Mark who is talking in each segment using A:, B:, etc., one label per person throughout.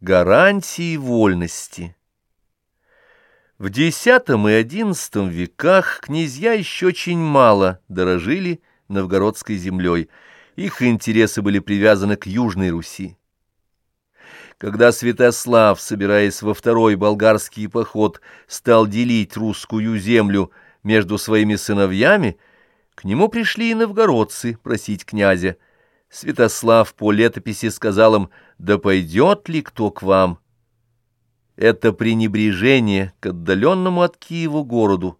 A: Гарантии вольности. В X и XI веках князья еще очень мало дорожили новгородской землей, их интересы были привязаны к Южной Руси. Когда Святослав, собираясь во второй болгарский поход, стал делить русскую землю между своими сыновьями, к нему пришли и новгородцы просить князя – Святослав по летописи сказал им, да пойдет ли кто к вам? Это пренебрежение к отдаленному от Киева городу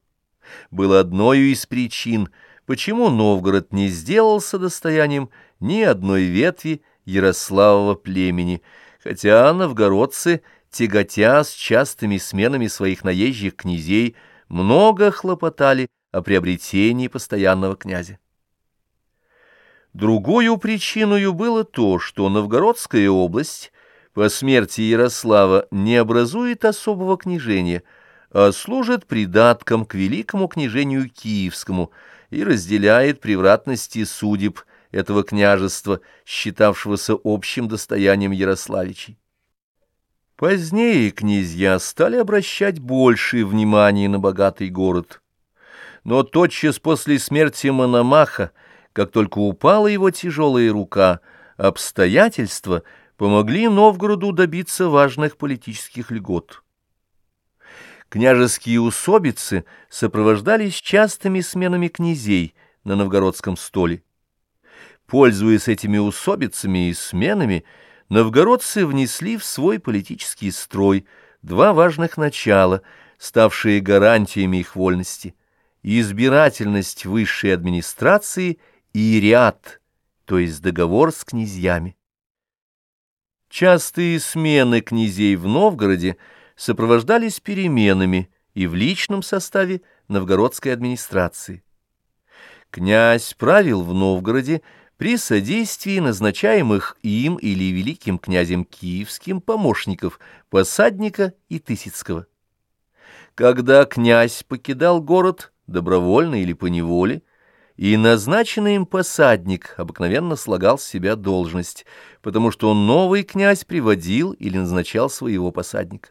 A: было одной из причин, почему Новгород не сделался достоянием ни одной ветви Ярославова племени, хотя новгородцы, тяготя с частыми сменами своих наезжих князей, много хлопотали о приобретении постоянного князя. Другою причиной было то, что Новгородская область по смерти Ярослава не образует особого княжения, а служит придатком к великому княжению Киевскому и разделяет превратности судеб этого княжества, считавшегося общим достоянием Ярославичей. Позднее князья стали обращать большее внимание на богатый город. Но тотчас после смерти Мономаха как только упала его тяжелая рука, обстоятельства помогли Новгороду добиться важных политических льгот. Княжеские усобицы сопровождались частыми сменами князей на новгородском столе. Пользуясь этими усобицами и сменами, новгородцы внесли в свой политический строй два важных начала, ставшие гарантиями их вольности – избирательность высшей администрации – и ряд, то есть договор с князьями. Частые смены князей в Новгороде сопровождались переменами и в личном составе новгородской администрации. Князь правил в Новгороде при содействии назначаемых им или великим князем киевским помощников, посадника и Тысяцкого. Когда князь покидал город добровольно или по неволе, и назначенный им посадник обыкновенно слагал с себя должность, потому что новый князь приводил или назначал своего посадника.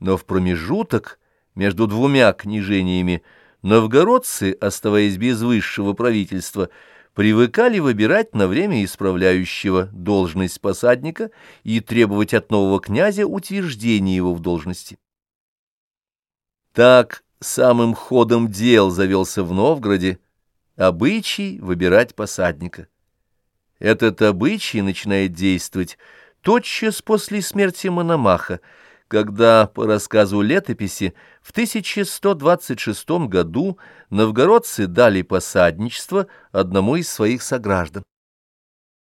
A: Но в промежуток между двумя княжениями новгородцы, оставаясь без высшего правительства, привыкали выбирать на время исправляющего должность посадника и требовать от нового князя утверждения его в должности. Так самым ходом дел завелся в Новгороде Обычай выбирать посадника. Этот обычай начинает действовать тотчас после смерти Мономаха, когда, по рассказу летописи, в 1126 году новгородцы дали посадничество одному из своих сограждан.